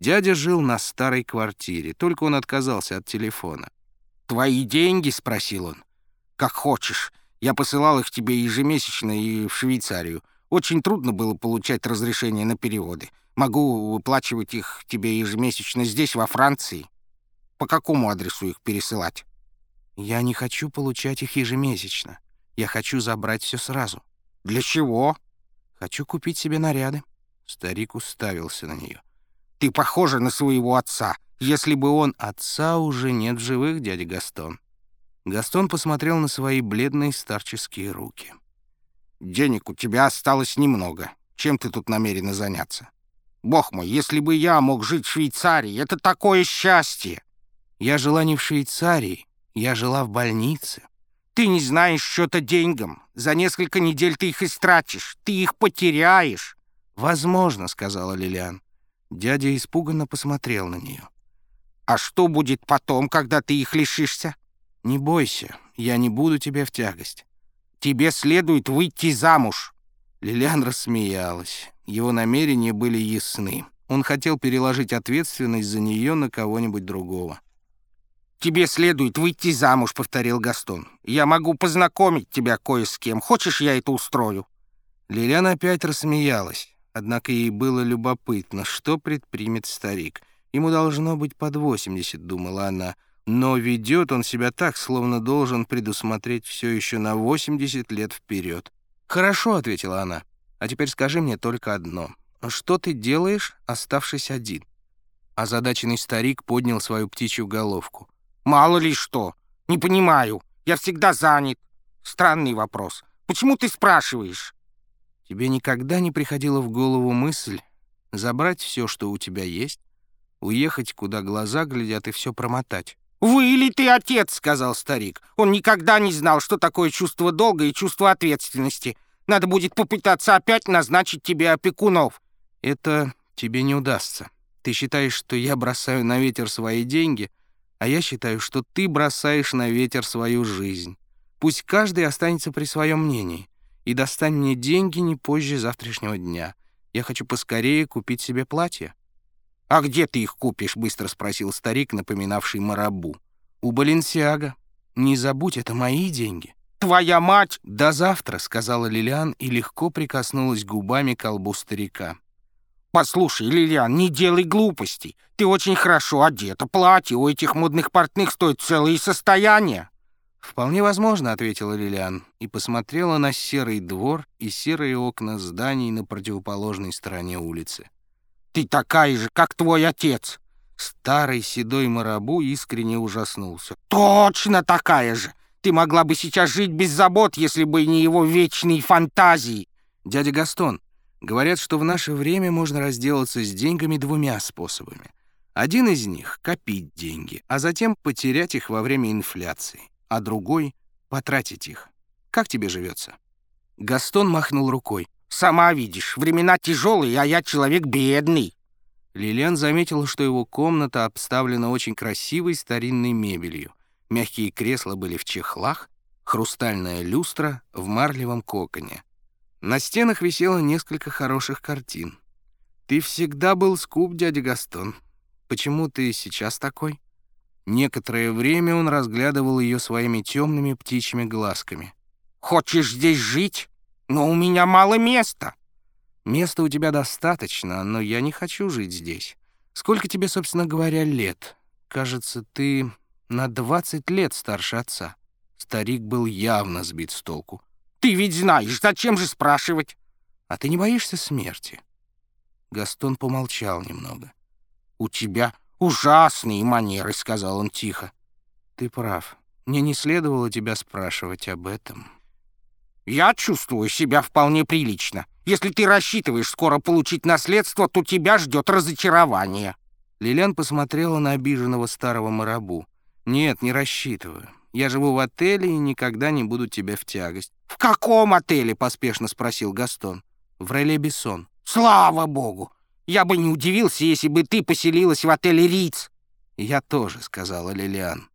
Дядя жил на старой квартире, только он отказался от телефона. «Твои деньги?» — спросил он. «Как хочешь. Я посылал их тебе ежемесячно и в Швейцарию. Очень трудно было получать разрешение на переводы. Могу выплачивать их тебе ежемесячно здесь, во Франции. По какому адресу их пересылать?» «Я не хочу получать их ежемесячно. Я хочу забрать все сразу». «Для чего?» «Хочу купить себе наряды». Старик уставился на нее. «Ты похожа на своего отца. Если бы он...» «Отца уже нет в живых, дядя Гастон». Гастон посмотрел на свои бледные старческие руки. «Денег у тебя осталось немного. Чем ты тут намерена заняться? Бог мой, если бы я мог жить в Швейцарии, это такое счастье!» «Я жила не в Швейцарии, я жила в больнице». «Ты не знаешь счета деньгам. За несколько недель ты их истратишь, ты их потеряешь». «Возможно», — сказала Лилиан. Дядя испуганно посмотрел на нее. «А что будет потом, когда ты их лишишься?» «Не бойся, я не буду тебе в тягость». «Тебе следует выйти замуж». Лилиан рассмеялась. Его намерения были ясны. Он хотел переложить ответственность за нее на кого-нибудь другого. «Тебе следует выйти замуж», — повторил Гастон. «Я могу познакомить тебя кое с кем. Хочешь, я это устрою?» Лилиан опять рассмеялась. Однако ей было любопытно, что предпримет старик. Ему должно быть под 80, думала она. Но ведет он себя так, словно должен предусмотреть все еще на 80 лет вперед. «Хорошо», — ответила она. «А теперь скажи мне только одно. Что ты делаешь, оставшись один?» Озадаченный старик поднял свою птичью головку. «Мало ли что. Не понимаю. Я всегда занят. Странный вопрос. Почему ты спрашиваешь?» Тебе никогда не приходила в голову мысль забрать все, что у тебя есть, уехать, куда глаза глядят, и все промотать? «Вы или ты отец», — сказал старик. «Он никогда не знал, что такое чувство долга и чувство ответственности. Надо будет попытаться опять назначить тебе опекунов». «Это тебе не удастся. Ты считаешь, что я бросаю на ветер свои деньги, а я считаю, что ты бросаешь на ветер свою жизнь. Пусть каждый останется при своем мнении и достань мне деньги не позже завтрашнего дня. Я хочу поскорее купить себе платье». «А где ты их купишь?» — быстро спросил старик, напоминавший марабу. «У Баленсиага. Не забудь, это мои деньги». «Твоя мать!» «До завтра», — сказала Лилиан и легко прикоснулась губами к колбу старика. «Послушай, Лилиан, не делай глупостей. Ты очень хорошо одета. Платье у этих модных портных стоит целое состояние». «Вполне возможно», — ответила Лилиан и посмотрела на серый двор и серые окна зданий на противоположной стороне улицы. «Ты такая же, как твой отец!» Старый седой марабу искренне ужаснулся. «Точно такая же! Ты могла бы сейчас жить без забот, если бы не его вечные фантазии!» «Дядя Гастон, говорят, что в наше время можно разделаться с деньгами двумя способами. Один из них — копить деньги, а затем потерять их во время инфляции а другой — потратить их. Как тебе живется?» Гастон махнул рукой. «Сама видишь, времена тяжелые, а я человек бедный». Лилиан заметила, что его комната обставлена очень красивой старинной мебелью. Мягкие кресла были в чехлах, хрустальная люстра в марлевом коконе. На стенах висело несколько хороших картин. «Ты всегда был скуп, дядя Гастон. Почему ты сейчас такой?» Некоторое время он разглядывал ее своими темными птичьими глазками. «Хочешь здесь жить? Но у меня мало места». «Места у тебя достаточно, но я не хочу жить здесь. Сколько тебе, собственно говоря, лет? Кажется, ты на 20 лет старше отца». Старик был явно сбит с толку. «Ты ведь знаешь, зачем же спрашивать?» «А ты не боишься смерти?» Гастон помолчал немного. «У тебя «Ужасные манеры», — сказал он тихо. «Ты прав. Мне не следовало тебя спрашивать об этом». «Я чувствую себя вполне прилично. Если ты рассчитываешь скоро получить наследство, то тебя ждет разочарование». Лилиан посмотрела на обиженного старого марабу. «Нет, не рассчитываю. Я живу в отеле и никогда не буду тебе в тягость». «В каком отеле?» — поспешно спросил Гастон. «В Реле-Бессон». «Слава богу! Я бы не удивился, если бы ты поселилась в отеле Риц». «Я тоже», — сказала Лилиан.